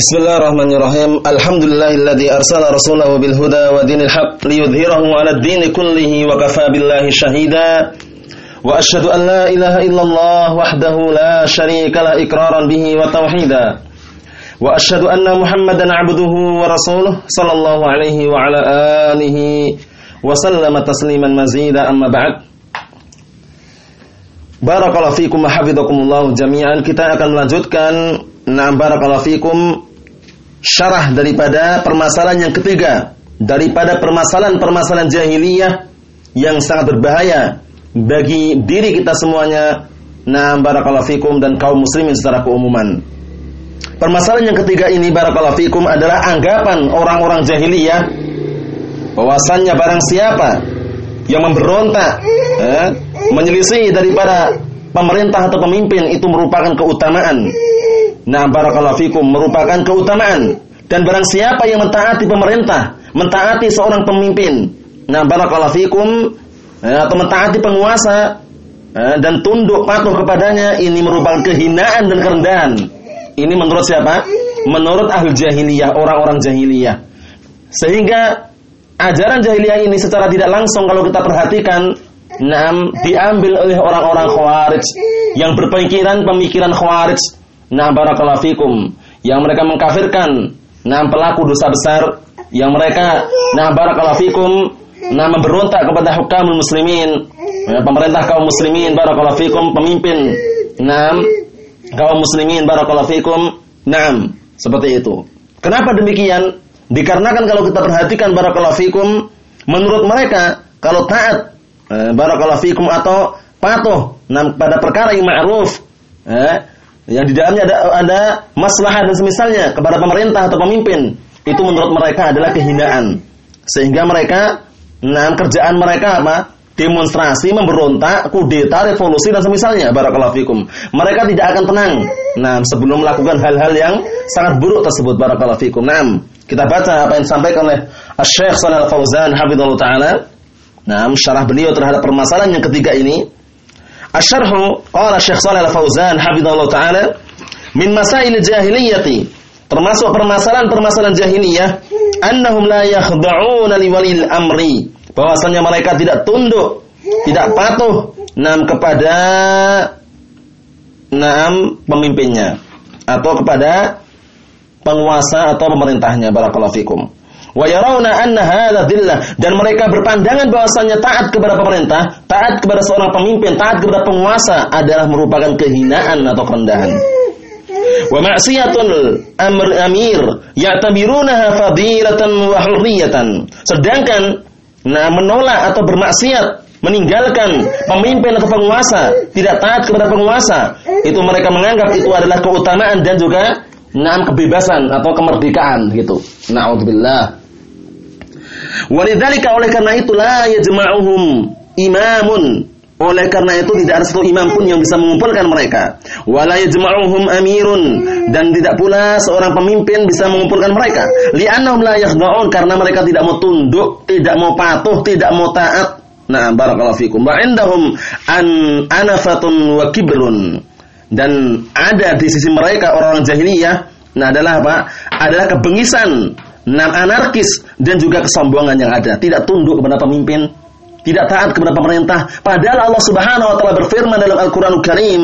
Bismillahirrahmanirrahim. Alhamdulillahilladzi arsala rasulahu bil huda wa dinil haqq liyudhhirahu 'ala ad-din kullihi wa kafaa billahi shahida. Wa asyhadu an la ilaha illallah wahdahu la syarika la iqraran bihi wa tauhida. Wa asyhadu anna Muhammadan 'abduhu wa rasuluh sallallahu alaihi wa ala alihi wa sallama tasliman mazida amma ba'd. Barakallahu fikum wa hafizakumullah jami'an. Kita akan melanjutkan Nah, barakallahu fikum syarah daripada permasalahan yang ketiga daripada permasalahan-permasalahan jahiliyah yang sangat berbahaya bagi diri kita semuanya. Nah barakallahu fikum dan kaum muslimin secara keumuman. Permasalahan yang ketiga ini barakallahu fikum adalah anggapan orang-orang jahiliyah bahwasannya barang siapa yang memberontak eh, menyelisih daripada pemerintah atau pemimpin itu merupakan keutamaan Nah, barakallahu fikum merupakan keutamaan dan barang siapa yang mentaati pemerintah, mentaati seorang pemimpin, nah barakallahu fikum ya, atau mentaati penguasa ya, dan tunduk patuh kepadanya ini merupakan kehinaan dan kerendahan. Ini menurut siapa? Menurut ahli jahiliyah, orang-orang jahiliyah. Sehingga ajaran jahiliyah ini secara tidak langsung kalau kita perhatikan Nah, diambil oleh orang-orang khawarij yang berpikiran pemikiran khawarij Nah barakallahu fikum. Yang mereka mengkafirkan nah pelaku dosa besar. Yang mereka nah barakallahu fikum nah memberontak kepada hukum muslimin. Ya, pemerintah kaum muslimin barakallahu fikum pemimpin nah kaum muslimin barakallahu fikum nah seperti itu. Kenapa demikian? Dikarenakan kalau kita perhatikan barakallahu fikum menurut mereka kalau taat eh, barakallahu fikum atau patuh nah pada perkara yang ma'ruf eh, yang di dalamnya ada ada maslahat dan semisalnya kepada pemerintah atau pemimpin. Itu menurut mereka adalah kehinaan. Sehingga mereka nah kerjaan mereka apa? Demonstrasi memberontak kudeta revolusi dan semisalnya. Barakallahu fikum. Mereka tidak akan tenang. Nah sebelum melakukan hal-hal yang sangat buruk tersebut. Barakallahu fikum. Nah kita baca apa yang disampaikan oleh Syekh Shalal Fauzan hafizallahu taala. Nah syarah beliau terhadap permasalahan yang ketiga ini Asyarhu qala Syekh Shalal Fauzan hafizallahu taala min masail jahiliyati termasuk permasalahan-permasalahan jahiliyah annahum la yakhda'una liwalil amri bahwasanya mereka tidak tunduk tidak patuh nam kepada nam pemimpinnya atau kepada penguasa atau pemerintahnya barakallahu fikum wa yarawna anna dan mereka berpandangan bahwasanya taat kepada pemerintah, taat kepada seorang pemimpin, taat kepada penguasa adalah merupakan kehinaan atau kerendahan. Wa amr amir ya'tabirunaha fadilatan wa hurriyatan. Sedangkan nah menolak atau bermaksiat meninggalkan pemimpin atau penguasa, tidak taat kepada penguasa, itu mereka menganggap itu adalah keutamaan dan juga Naam kebebasan atau kemerdekaan gitu. Nauzubillah. Walidzalika oleh karena itulah yajma'uhum imamun. Oleh karena itu tidak ada satu imam pun yang bisa mengumpulkan mereka. Wala yajma'uhum amirun dan tidak pula seorang pemimpin bisa mengumpulkan mereka. Li'annahum la yakhda'un karena mereka tidak mau tunduk, tidak mau patuh, tidak mau taat. Nah, barakallahu fikum. Wa indahum an anafatun wa kibrun. Dan ada di sisi mereka orang-orang jahiliyah, nah adalah apa? Adalah kebengisan Nam anarkis dan juga kesombongan yang ada, tidak tunduk kepada pemimpin, tidak taat kepada pemerintah. Padahal Allah Subhanahu wa taala berfirman dalam Al-Qur'anul Karim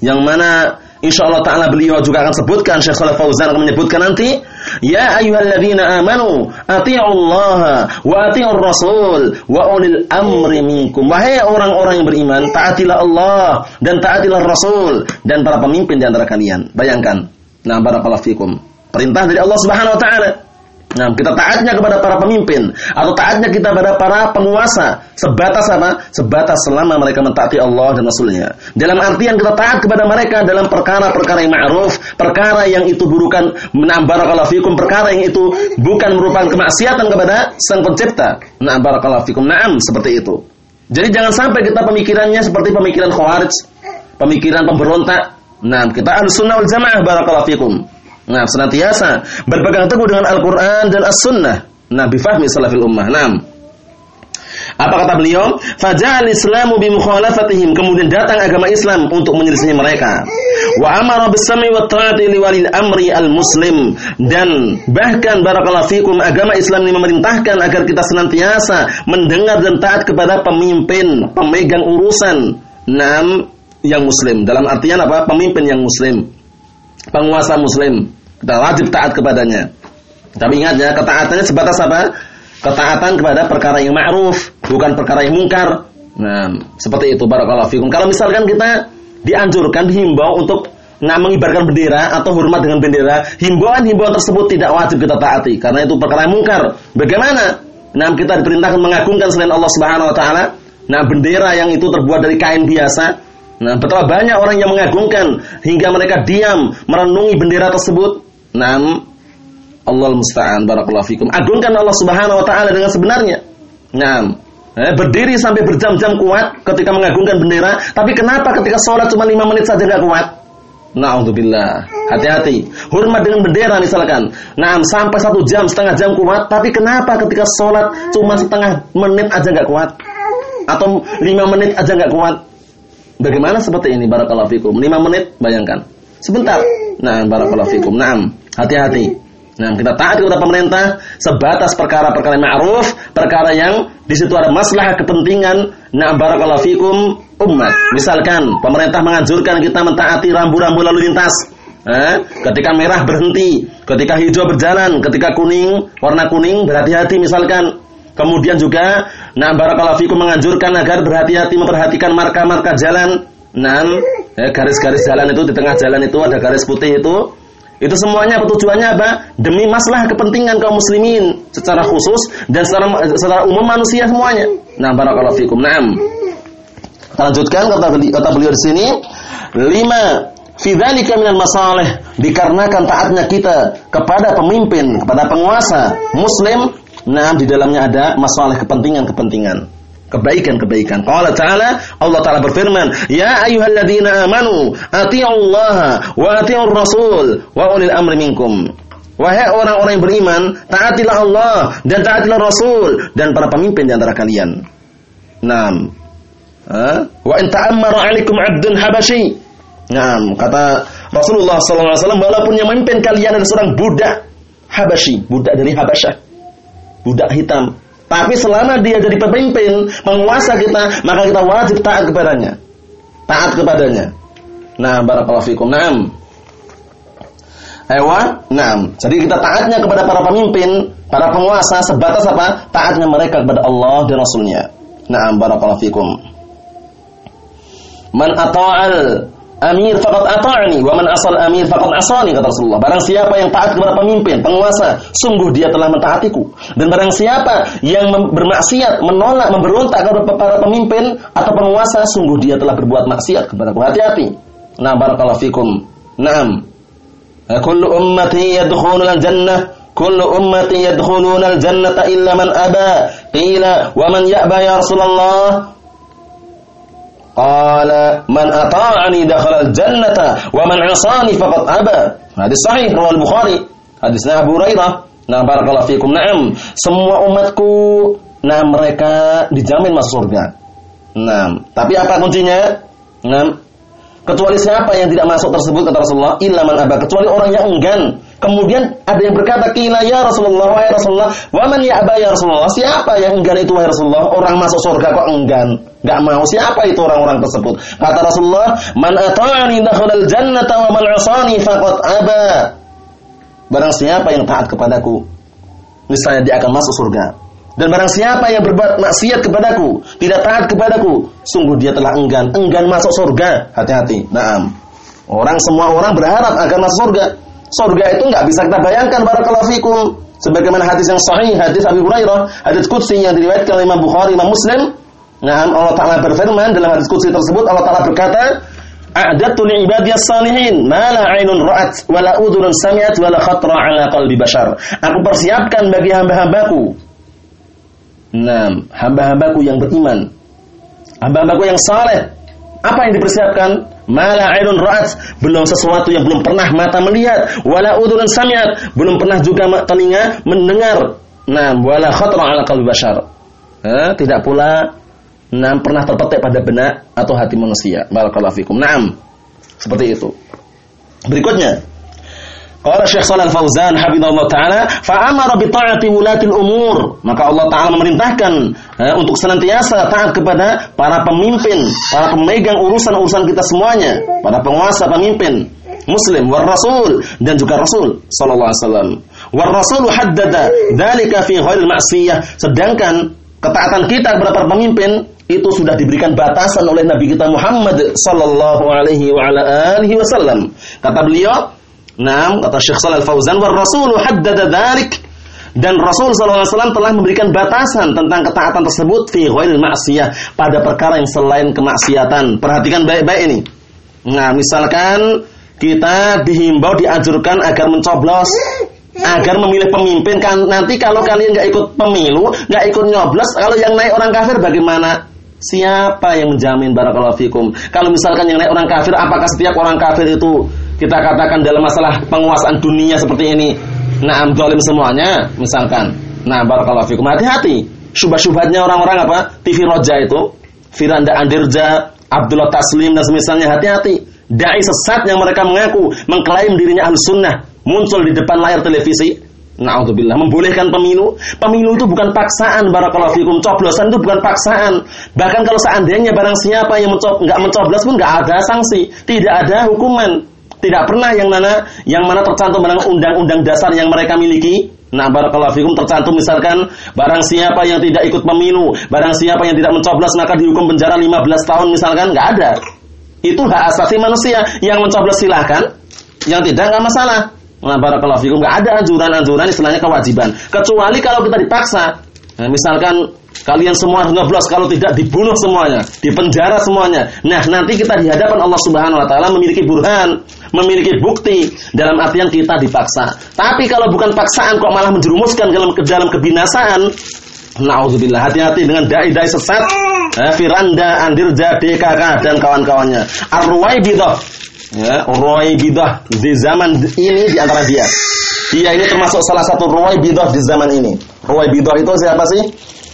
yang mana insya Allah taala beliau juga akan sebutkan Syekh Shalih Fauzan akan menyebutkan nanti ya ayyuhalladzina amanu atiiullaha wa atiiur rasul wa ulil amri minkum. Wahai orang-orang yang beriman taatilah Allah dan taatilah Rasul dan para pemimpin di antara kalian. Bayangkan nah barakallahu fikum. Perintah dari Allah Subhanahu wa taala Nah, kita taatnya kepada para pemimpin atau taatnya kita kepada para penguasa sebatas apa? Sebatas selama mereka mentaati Allah dan Rasulnya. Dalam artian kita taat kepada mereka dalam perkara-perkara yang ma'ruf, perkara yang itu bukan menambah fikum, perkara yang itu bukan merupakan kemaksiatan kepada Sang Pencipta. Nah, barakallahu fikum. Naam, seperti itu. Jadi jangan sampai kita pemikirannya seperti pemikiran Khawarij, pemikiran pemberontak. Nah, kita Ahlussunnah wal Jamaah barakallahu fikum. Nah, senantiasa berpegang teguh dengan Al-Qur'an dan As-Sunnah. Nah, bifahmi salafil ummah. Naam. Apa kata beliau? Faja'al Islamu bi mukhalafatihim. Kemudian datang agama Islam untuk menyelisihi mereka. Wa amara bis-sam'i wa ta'ati li walil amri al-muslim dan bahkan barakallahu fikum agama Islam ini memerintahkan agar kita senantiasa mendengar dan taat kepada pemimpin, pemegang urusan nam yang muslim. Dalam artian apa? Pemimpin yang muslim. Penguasa muslim. Kita wajib taat kepadanya. Tapi ingat ya, ketaatannya sebatas apa? Ketaatan kepada perkara yang ma'ruf, bukan perkara yang mungkar. Nah, seperti itu barakallahu fikum. Kalau misalkan kita dianjurkan, dihimbau untuk nah mengibarkan bendera atau hormat dengan bendera, himbauan-himbauan tersebut tidak wajib kita taati karena itu perkara yang mungkar. Bagaimana? Nah, kita diperintahkan mengagungkan selain Allah Subhanahu wa taala. Nah, bendera yang itu terbuat dari kain biasa. Nah, betapa banyak orang yang mengagungkan hingga mereka diam merenungi bendera tersebut. Nah, Allah musta'an barakallahu fikum. Agungkan Allah Subhanahu wa taala dengan sebenarnya. Nah, eh, berdiri sampai berjam-jam kuat ketika mengagungkan bendera, tapi kenapa ketika sholat cuma lima menit saja nggak kuat? Nauzubillah. Hati-hati. Hormat dengan bendera misalkan. Nah, sampai satu jam, setengah jam kuat, tapi kenapa ketika sholat cuma setengah menit aja nggak kuat? Atau lima menit aja nggak kuat? Bagaimana seperti ini barakallahu fikum? Lima menit, bayangkan. Sebentar. Nah, barakallahu fikum. Naam. Hati-hati. Nah, kita taat kepada pemerintah sebatas perkara-perkara ma'ruf, perkara yang di situ ada masalah kepentingan nah barakallahu fikum umat. Misalkan pemerintah menganjurkan kita mentaati rambu-rambu lalu lintas. Eh, ketika merah berhenti, ketika hijau berjalan, ketika kuning, warna kuning berhati-hati misalkan. Kemudian juga nah barakallahu fikum menganjurkan agar berhati-hati memperhatikan marka-marka jalan. Nah, garis-garis jalan itu di tengah jalan itu ada garis putih itu itu semuanya tujuannya apa? Demi masalah kepentingan kaum muslimin secara khusus dan secara, secara umum manusia semuanya. Nah, barakallahu fikum. Naam. Lanjutkan kata kata beliau di sini, lima fi dzalika minal dikarenakan taatnya kita kepada pemimpin, kepada penguasa muslim, nah di dalamnya ada masalah kepentingan-kepentingan kebaikan-kebaikan. Qala ta'ala Allah Ta'ala berfirman, "Ya ayyuhalladzina amanu, atiiullaha wa atiiur rasul wa ulil amri minkum." Wahai orang-orang yang beriman, taatilah Allah dan taatilah Rasul dan para pemimpin di antara kalian. Naam. Wa in ta'ammara 'alaikum 'abdun habasyi. Naam, kata Rasulullah SAW, walaupun yang memimpin kalian adalah seorang budak Habasyi, budak dari Habasyah. Budak hitam, tapi selama dia jadi pemimpin, penguasa kita, maka kita wajib taat kepadanya. Taat kepadanya. Nah, barakallahu fikum. Naam. Ewa, naam. Jadi kita taatnya kepada para pemimpin, para penguasa sebatas apa? Taatnya mereka kepada Allah dan Rasulnya. Naam, barakallahu fikum. Man ata'al amir faqad ata'ani wa man asal amir faqad asani kata Rasulullah. Barang siapa yang taat kepada pemimpin, penguasa, sungguh dia telah mentaatiku. Dan barang siapa yang bermaksiat, menolak, memberontak kepada para pemimpin atau penguasa, sungguh dia telah berbuat maksiat kepada. Hati-hati. Nah, barakallahu fikum. Naam. Kullu ummati yadkhuluna al-jannah ummati yadkhuluna al-jannata illa man aba. Qila wa man ya'ba ya Rasulullah? Qala man ata'ani dakhala al-jannata wa man 'asani faqad aba. Hadis sahih riwayat Bukhari. Hadisnya Abu Hurairah. Nah, barakallahu fikum. Naam, semua umatku nah mereka dijamin masuk surga. Nah, tapi apa kuncinya? Nah, kecuali siapa yang tidak masuk tersebut kata Rasulullah, illa man aba, kecuali orang yang enggan Kemudian ada yang berkata, "Kila ya Rasulullah, wahai Rasulullah, wa man ya'ba ya Rasulullah?" Siapa yang enggan itu wahai Rasulullah? Orang masuk surga kok enggan? Enggak mau. Siapa itu orang-orang tersebut? Kata Rasulullah, "Man ata'ani dakhalal jannata wa man 'asani faqad aba." Barang siapa yang taat kepadaku, misalnya dia akan masuk surga. Dan barang siapa yang berbuat maksiat kepadaku, tidak taat kepadaku, sungguh dia telah enggan, enggan masuk surga. Hati-hati. Naam. Orang semua orang berharap akan masuk surga. Surga itu nggak bisa kita bayangkan barakallahu fikum. Sebagaimana hadis yang sahih, hadis Abu Hurairah, hadis qudsi yang diriwayatkan oleh Imam Bukhari, Imam Muslim. Nah, Allah Taala berfirman dalam hadis qudsi tersebut Allah Taala berkata, "A'dadtu li ibadiyas salihin ma la 'ainun ra'at wa la sami'at wa la khatra 'ala qalbi bashar." Aku persiapkan bagi hamba-hambaku. Nah, hamba-hambaku yang beriman. Hamba-hambaku yang saleh. Apa yang dipersiapkan? Mala ainun ra'at, belum sesuatu yang belum pernah mata melihat, wala udhun sami'at, belum pernah juga telinga mendengar. Nah, wala khatra ala qalbi bashar. Eh, tidak pula Nah, pernah terpetik pada benak atau hati manusia. Barakallahu fikum. Naam. Seperti itu. Berikutnya. Qala Syekh Shalal Fauzan hafizallahu taala, fa amara bi ta'ati wulatil umur. Maka Allah taala memerintahkan eh, untuk senantiasa taat kepada para pemimpin, para pemegang urusan-urusan kita semuanya, para penguasa, pemimpin muslim war rasul dan juga rasul sallallahu alaihi wasallam. War rasul haddada dzalika fi ghairil ma'siyah. Sedangkan ketaatan kita kepada para pemimpin itu sudah diberikan batasan oleh Nabi kita Muhammad sallallahu alaihi wa ala alihi wasallam. Kata beliau, "Naam," kata Syekh Shalal Fauzan, "War Rasul haddada dzalik." Dan Rasul wasallam telah memberikan batasan tentang ketaatan tersebut fi ghairil ma'siyah pada perkara yang selain kemaksiatan. Perhatikan baik-baik ini. Nah, misalkan kita dihimbau dianjurkan agar mencoblos agar memilih pemimpin kan nanti kalau kalian nggak ikut pemilu nggak ikut nyoblos kalau yang naik orang kafir bagaimana siapa yang menjamin barakallahu fikum? Kalau misalkan yang naik orang kafir apakah setiap orang kafir itu kita katakan dalam masalah penguasaan dunia seperti ini? Nah dolim semuanya misalkan. Nah barakallahu fikum. Hati-hati. Syubhat-syubhatnya orang-orang apa? TV Roja itu. Firanda Andirja Abdullah Taslim dan semisalnya. Hati-hati. Dai sesat yang mereka mengaku mengklaim dirinya ahli sunnah muncul di depan layar televisi Na'udzubillah membolehkan pemilu. Pemilu itu bukan paksaan barakallahu fikum. Coblosan itu bukan paksaan. Bahkan kalau seandainya barang siapa yang mencob nggak mencoblos pun nggak ada sanksi, tidak ada hukuman. Tidak pernah yang mana yang mana tercantum dalam undang-undang dasar yang mereka miliki. Nah, barakallahu fikum tercantum misalkan barang siapa yang tidak ikut pemilu, barang siapa yang tidak mencoblos maka dihukum penjara 15 tahun misalkan, nggak ada. Itu hak asasi manusia. Yang mencoblos silahkan, yang tidak nggak masalah. Nah, barakallahu fikum enggak ada anjuran-anjuran istilahnya kewajiban. Kecuali kalau kita dipaksa. Nah, misalkan kalian semua ngeblos kalau tidak dibunuh semuanya, dipenjara semuanya. Nah, nanti kita di hadapan Allah Subhanahu wa taala memiliki burhan, memiliki bukti dalam artian kita dipaksa. Tapi kalau bukan paksaan kok malah menjerumuskan dalam ke dalam kebinasaan, Nauzubillah hati-hati dengan dai-dai sesat, eh, Firanda, Andirja, DKK dan kawan-kawannya. Ar-Ruwaibidah ya, Ruwaibidah di zaman ini di antara dia. Dia ini termasuk salah satu Ruwaibidah di zaman ini. Ruwaibidah itu siapa sih?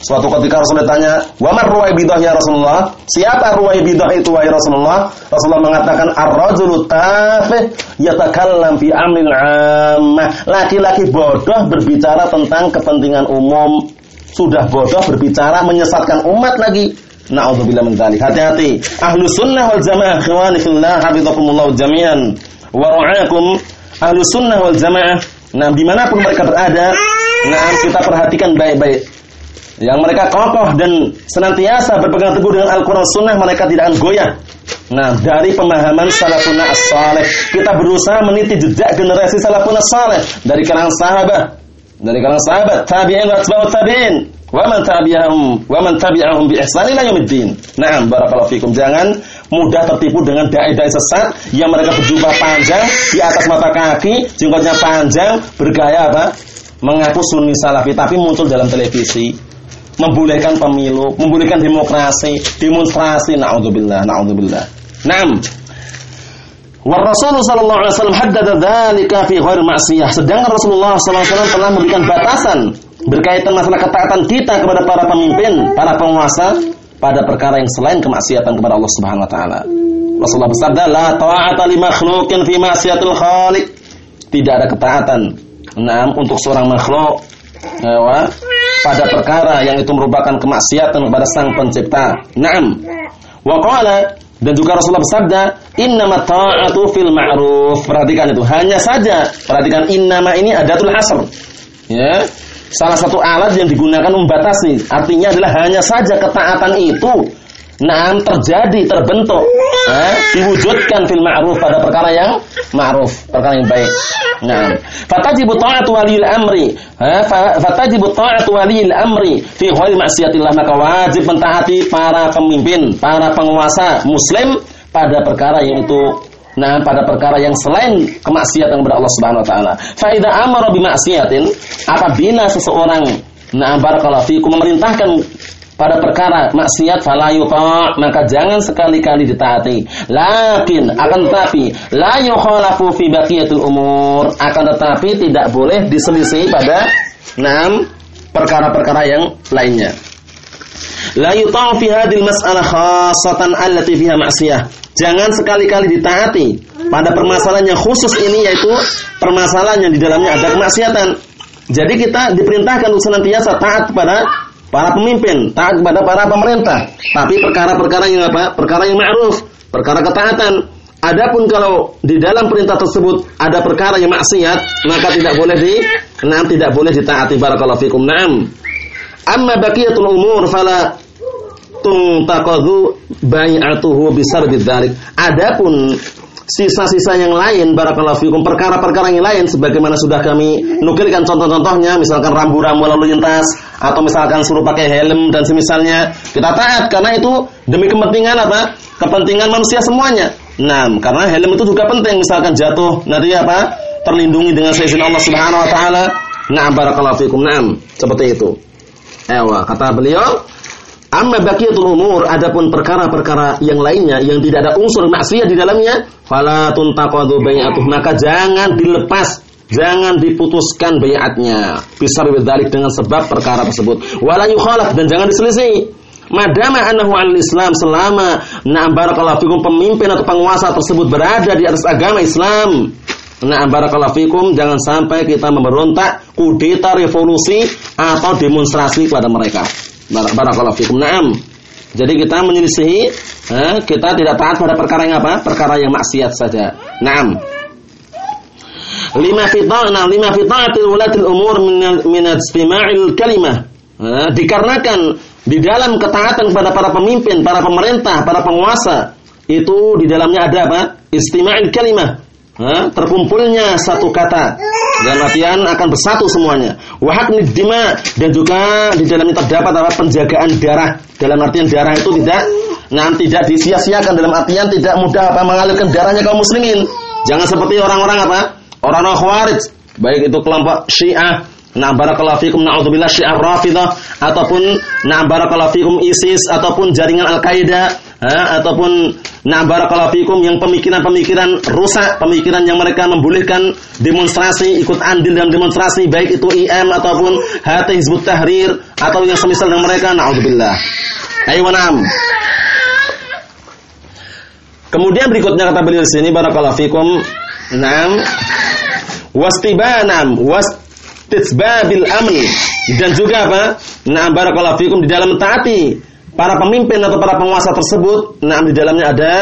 Suatu ketika Rasulullah tanya, "Wa mar Ruwaibidah ya Rasulullah?" Siapa Ruwaibidah itu wahai Rasulullah? Rasulullah mengatakan, "Ar-rajulu tafih yatakallam fi amrin 'ammah." Laki-laki bodoh berbicara tentang kepentingan umum. Sudah bodoh berbicara menyesatkan umat lagi. Na'udzubillah min dzalik. Hati-hati. Ahlu sunnah wal jamaah ikhwani fillah hafizakumullah jami'an. Wa ra'akum ahlu sunnah wal jamaah. Nah, di mana pun mereka berada, nah kita perhatikan baik-baik. Yang mereka kokoh dan senantiasa berpegang teguh dengan Al-Quran Sunnah, mereka tidak akan goyah. Nah, dari pemahaman salafun as-salih, kita berusaha meniti jejak generasi salafun as-salih dari kalangan sahabat, dari kalangan sahabat, tabi'in wa tabi'in, wa man tabi'ahum wa man tabi'ahum bi ihsan ila yaumiddin. Naam barakallahu fikum. Jangan mudah tertipu dengan dai-dai sesat yang mereka berjubah panjang di atas mata kaki, jenggotnya panjang, bergaya apa? Mengaku sunni salafi tapi muncul dalam televisi. Membolehkan pemilu, membolehkan demokrasi, demonstrasi, naudzubillah, naudzubillah. Naam. Wa Rasul sallallahu alaihi wasallam haddada dzalika fi ghair ma'siyah. Sedangkan Rasulullah sallallahu alaihi wasallam telah memberikan batasan berkaitan masalah ketaatan kita kepada para pemimpin, para penguasa pada perkara yang selain kemaksiatan kepada Allah Subhanahu wa taala. Rasulullah bersabda, "La ta'ata li makhluqin fi ma'siyatil khaliq." Tidak ada ketaatan nah, untuk seorang makhluk ya, pada perkara yang itu merupakan kemaksiatan kepada Sang Pencipta. Naam. Wa qala dan juga Rasulullah bersabda, "Innamat ta'atu fil ma'ruf." Perhatikan itu, hanya saja perhatikan innama ini adatul hasr. Ya. Salah satu alat yang digunakan membatasi, artinya adalah hanya saja ketaatan itu. Nah, terjadi, terbentuk, eh, diwujudkan fil ma'ruf pada perkara yang ma'ruf, perkara yang baik. Nah, fatajibu ta'atu waliyil amri, eh, fatajibu ta'atu waliyil amri fi ghairi maksiatillah maka wajib mentaati para pemimpin, para penguasa muslim pada perkara yang itu Nah, pada perkara yang selain kemaksiatan kepada Allah Subhanahu wa taala. Fa idza amara bi maksiatin, apabila seseorang nah barakallahu fikum memerintahkan pada perkara maksiat fala yuta maka jangan sekali-kali ditaati lakin akan tetapi la yukhalafu fi baqiyatul umur akan tetapi tidak boleh diselisih pada enam perkara-perkara yang lainnya La yuta'u fi mas'alah khassatan allati fiha ma'siyah. Jangan sekali-kali ditaati pada permasalahan yang khusus ini yaitu permasalahan yang di dalamnya ada kemaksiatan. Jadi kita diperintahkan untuk senantiasa taat kepada para pemimpin, taat kepada para pemerintah. Tapi perkara-perkara yang apa? Perkara yang ma'ruf, perkara ketaatan. Adapun kalau di dalam perintah tersebut ada perkara yang maksiat, maka tidak boleh di, nah, tidak boleh ditaati barakallahu fikum. Naam. Amma baqiyatul umur fala tuntaqadu bai'atuhu bisar bidzalik. Adapun sisa-sisa yang lain barakallahu fikum perkara-perkara yang lain sebagaimana sudah kami nukilkan contoh-contohnya misalkan rambu-rambu lalu lintas atau misalkan suruh pakai helm dan semisalnya kita taat karena itu demi kepentingan apa? Kepentingan manusia semuanya. Nah karena helm itu juga penting misalkan jatuh nanti apa? Terlindungi dengan seizin Allah Subhanahu wa taala. Nah barakallahu fikum nah seperti itu Ewa, kata beliau Amma baqiyatul umur adapun perkara-perkara yang lainnya yang tidak ada unsur maksiat di dalamnya fala tuntaqadu bai'atuh. Maka jangan dilepas jangan diputuskan bai'atnya. Bisa bidzalik dengan sebab perkara tersebut. Wala yukhalaf dan jangan diselisih madama annahu al-islam selama na'am barakallahu fikum pemimpin atau penguasa tersebut berada di atas agama Islam Nah, barakallahu fikum, jangan sampai kita memberontak, kudeta, revolusi atau demonstrasi kepada mereka. Barakallahu fikum. Naam. Jadi kita menyelisihi eh, kita tidak taat pada perkara yang apa? Perkara yang maksiat saja. Naam. Lima fitnah, lima fitnatil ulatil umur min istima'il kalimah. Eh, dikarenakan di dalam ketaatan kepada para pemimpin, para pemerintah, para penguasa, itu di dalamnya ada apa? Istima'il kalimah. Terkumpulnya satu kata. Dan latihan akan bersatu semuanya. Wahak dima dan juga di dalamnya terdapat apa penjagaan darah. Dalam artian darah itu tidak nah tidak disia-siakan. Dalam artian tidak mudah apa mengalirkan darahnya kaum muslimin. Jangan seperti orang-orang apa? Orang-orang khawarij, baik itu kelompok Syiah, Nah barakallahu fikum na'udzubillah syiar rafidah ataupun nah barakallahu fikum ISIS. Ataupun jaringan Al-Qaeda ataupun nah barakallahu fikum yang pemikiran-pemikiran rusak, pemikiran yang mereka membolehkan demonstrasi, ikut andil dalam demonstrasi baik itu IM ataupun HT Hizbut Tahrir atau yang semisal dengan mereka na'udzubillah. Ayo na'am. Kemudian berikutnya kata beliau di sini barakallahu fikum Naam wastibanam was tisbabil amn dan juga apa? Nah, barakallahu di dalam taati para pemimpin atau para penguasa tersebut, nah di dalamnya ada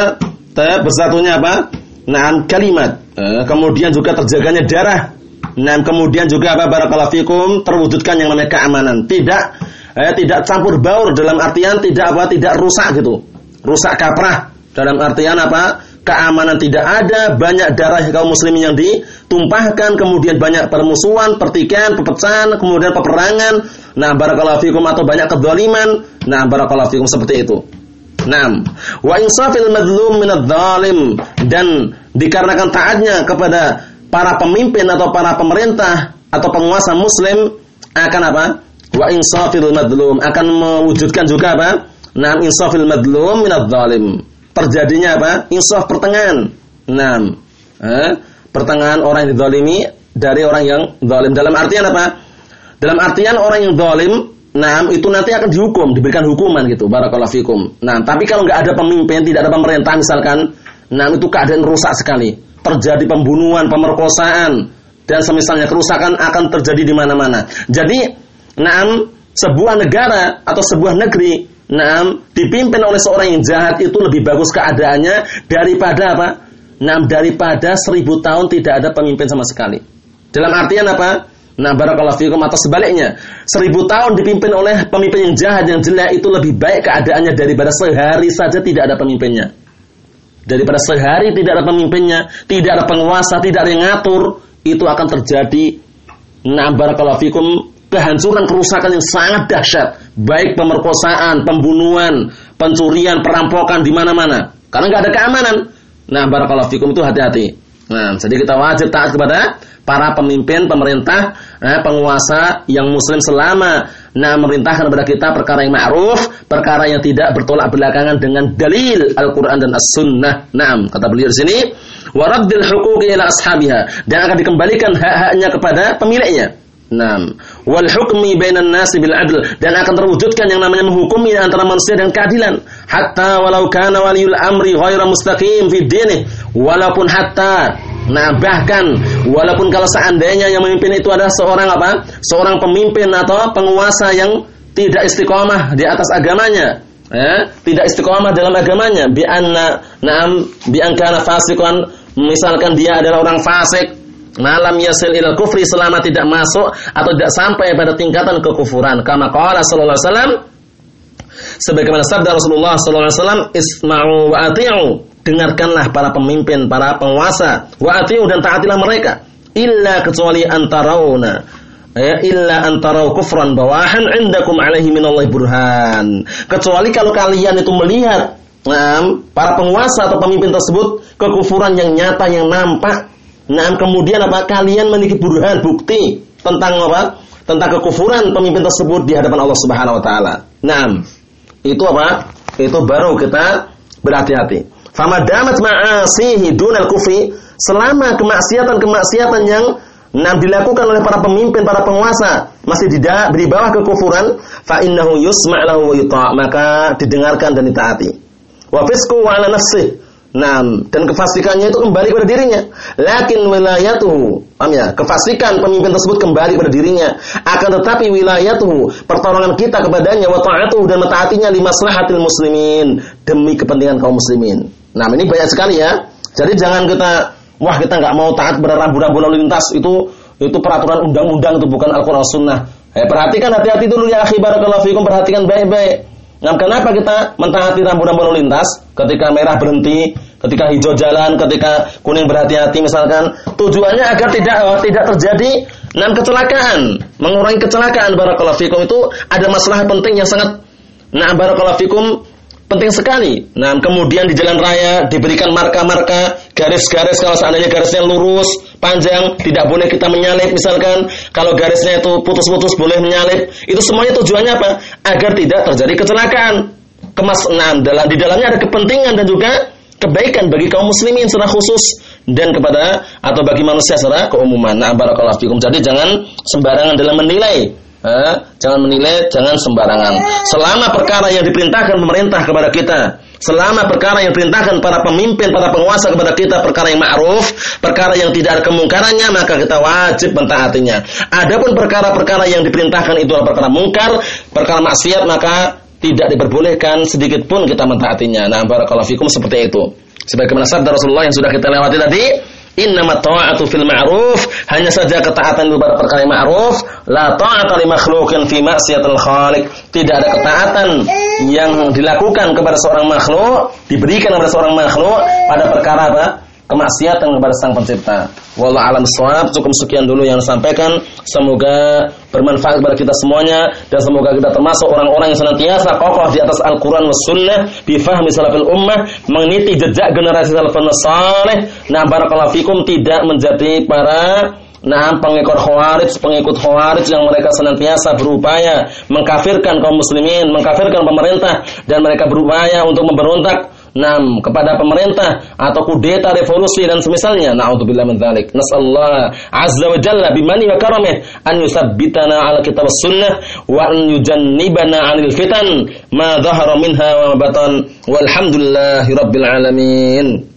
bersatunya apa? Nah, kalimat. Eh, kemudian juga terjaganya darah. Nah, kemudian juga apa? Barakallahu fikum terwujudkan yang namanya keamanan. Tidak eh, tidak campur baur dalam artian tidak apa? Tidak rusak gitu. Rusak kaprah dalam artian apa? Keamanan tidak ada, banyak darah kaum muslimin yang ditumpahkan, kemudian banyak permusuhan, pertikaian, perpecahan, kemudian peperangan, nah barakallahu fikum atau banyak kezaliman, nah barakallahu fikum seperti itu. Naam. Wa insafil madlum minadh dhalim dan dikarenakan taatnya kepada para pemimpin atau para pemerintah atau penguasa muslim akan apa? Wa insafil madlum akan mewujudkan juga apa? Naam insafil madlum minadh dhalim terjadinya apa? Insaf pertengahan. Nah, eh, pertengahan orang yang dizalimi dari orang yang zalim. Dalam artian apa? Dalam artian orang yang zalim, nah itu nanti akan dihukum, diberikan hukuman gitu. Barakallahu fikum. Nah, tapi kalau nggak ada pemimpin, tidak ada pemerintah misalkan, nah itu keadaan rusak sekali. Terjadi pembunuhan, pemerkosaan dan semisalnya kerusakan akan terjadi di mana-mana. Jadi, nah sebuah negara atau sebuah negeri Nah, dipimpin oleh seorang yang jahat itu lebih bagus keadaannya daripada apa? Nah, daripada seribu tahun tidak ada pemimpin sama sekali. Dalam artian apa? Nah, barakallahu fikum atau sebaliknya. Seribu tahun dipimpin oleh pemimpin yang jahat, yang jelek itu lebih baik keadaannya daripada sehari saja tidak ada pemimpinnya. Daripada sehari tidak ada pemimpinnya, tidak ada penguasa, tidak ada yang ngatur, itu akan terjadi Nah, barakallahu fikum kehancuran kerusakan yang sangat dahsyat, baik pemerkosaan, pembunuhan, pencurian, perampokan di mana-mana. Karena nggak ada keamanan. Nah, barakallahu fikum itu hati-hati. Nah, jadi kita wajib taat kepada para pemimpin, pemerintah, eh, penguasa yang muslim selama nah merintahkan kepada kita perkara yang ma'ruf, perkara yang tidak bertolak belakangan dengan dalil Al-Qur'an dan As-Sunnah. Naam, kata beliau di sini, waraddil huquqi ila ashabiha dan akan dikembalikan hak-haknya kepada pemiliknya. Naam. Wal hukmi bainan nasi bil adl dan akan terwujudkan yang namanya menghukumi antara manusia dan keadilan. Hatta walau kana waliul amri ghaira mustaqim fi dinih. Walaupun hatta Nah bahkan walaupun kalau seandainya yang memimpin itu adalah seorang apa? Seorang pemimpin atau penguasa yang tidak istiqomah di atas agamanya, ya, tidak istiqomah dalam agamanya, bi anna na'am bi an misalkan dia adalah orang fasik, malam yasil ilal kufri selama tidak masuk atau tidak sampai pada tingkatan kekufuran. Kama qala sallallahu alaihi wasallam sebagaimana sabda Rasulullah sallallahu alaihi wasallam isma'u wa ati'u. Dengarkanlah para pemimpin para penguasa. Wa ati'u dan taatilah mereka. Illa kecuali antarauna ya illa antarau kufran bawahan indakum alaihi minallahi burhan. Kecuali kalau kalian itu melihat nah, para penguasa atau pemimpin tersebut kekufuran yang nyata yang nampak Nah, kemudian apa? Kalian memiliki burhan bukti tentang apa? Tentang kekufuran pemimpin tersebut di hadapan Allah Subhanahu wa taala. Nah, itu apa? Itu baru kita berhati-hati. Fama damat ma'asihi dunal kufi selama kemaksiatan-kemaksiatan yang nah dilakukan oleh para pemimpin, para penguasa masih di, di bawah kekufuran, fa innahu yusma' lahu wa yuta' maka didengarkan dan ditaati. Wa fisqu wa ala nafsihi Nah, dan kefasikannya itu kembali kepada dirinya. Lakin wilayatuhu, paham ya? Kefasikan pemimpin tersebut kembali kepada dirinya. Akan tetapi wilayatuhu, pertolongan kita kepadanya wa ta'atuhu dan mentaatinya li maslahatil muslimin demi kepentingan kaum muslimin. Nah, ini banyak sekali ya. Jadi jangan kita wah kita nggak mau taat pada rambu-rambu lalu lintas itu itu peraturan undang-undang itu bukan Al-Qur'an Sunnah. Eh, perhatikan hati-hati dulu ya akhi barakallahu fikum perhatikan baik-baik. Nah, kenapa kita mentaati rambu-rambu lalu lintas? Ketika merah berhenti, ketika hijau jalan, ketika kuning berhati-hati misalkan. Tujuannya agar tidak oh, tidak terjadi enam kecelakaan, mengurangi kecelakaan barakallahu fikum itu ada masalah penting yang sangat nah barakallahu fikum penting sekali. Nah, kemudian di jalan raya diberikan marka-marka, garis-garis kalau seandainya garisnya lurus, panjang, tidak boleh kita menyalip misalkan. Kalau garisnya itu putus-putus boleh menyalip. Itu semuanya tujuannya apa? Agar tidak terjadi kecelakaan. Kemas nah, dalam di dalamnya ada kepentingan dan juga kebaikan bagi kaum muslimin secara khusus dan kepada atau bagi manusia secara keumuman. Nah, barakallahu fikum. Jadi jangan sembarangan dalam menilai Eh, jangan menilai, jangan sembarangan. Selama perkara yang diperintahkan pemerintah kepada kita, selama perkara yang diperintahkan para pemimpin, para penguasa kepada kita, perkara yang ma'ruf, perkara yang tidak ada kemungkarannya, maka kita wajib mentaatinya. Adapun perkara-perkara yang diperintahkan itu adalah perkara mungkar, perkara maksiat, maka tidak diperbolehkan sedikit pun kita mentaatinya. Nah, barakallahu fikum seperti itu. Sebagaimana sabda Rasulullah yang sudah kita lewati tadi, Innamat ta'atu fil ma'ruf, hanya saja ketaatan itu pada perkara ma'ruf, la ta'ata li makhluqin fi ma'siyatil khaliq. Tidak ada ketaatan yang dilakukan kepada seorang makhluk, diberikan kepada seorang makhluk pada perkara apa? Kemaksiatan kepada Sang Pencipta. Wallahu alam shawab. Cukup sekian dulu yang disampaikan. Semoga bermanfaat kepada kita semuanya dan semoga kita termasuk orang-orang yang senantiasa kokoh di atas Al-Qur'an was sunnah bi fahmi salafil ummah, meniti jejak generasi salafun saleh. Nah, barakallahu fikum tidak menjadi para Nah, pengikut khawarij, pengikut khawarij yang mereka senantiasa berupaya mengkafirkan kaum muslimin, mengkafirkan pemerintah dan mereka berupaya untuk memberontak Nam kepada pemerintah atau kudeta revolusi dan semisalnya. Nauzubillah min dzalik. Nasallahu azza wa jalla bimani wa karamih an yusabbitana ala kitab sunnah wa an yujannibana 'anil fitan ma dhahara minha wa batan. Walhamdulillahi rabbil alamin.